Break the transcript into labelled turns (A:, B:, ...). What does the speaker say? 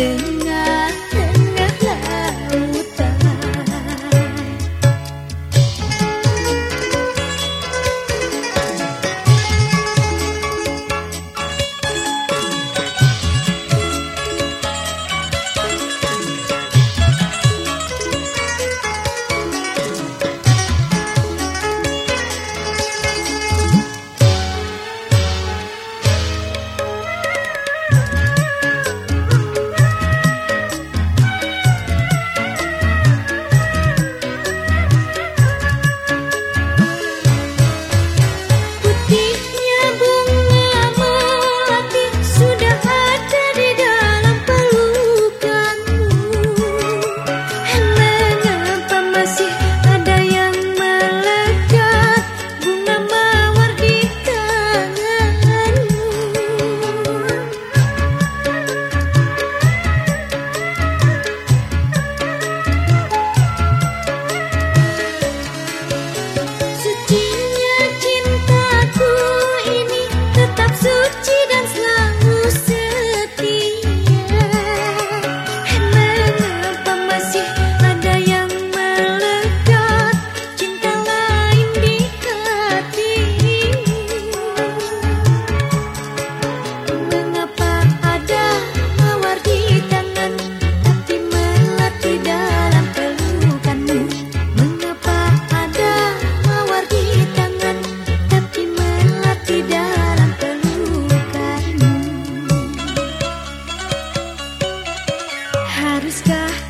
A: Haruskah aku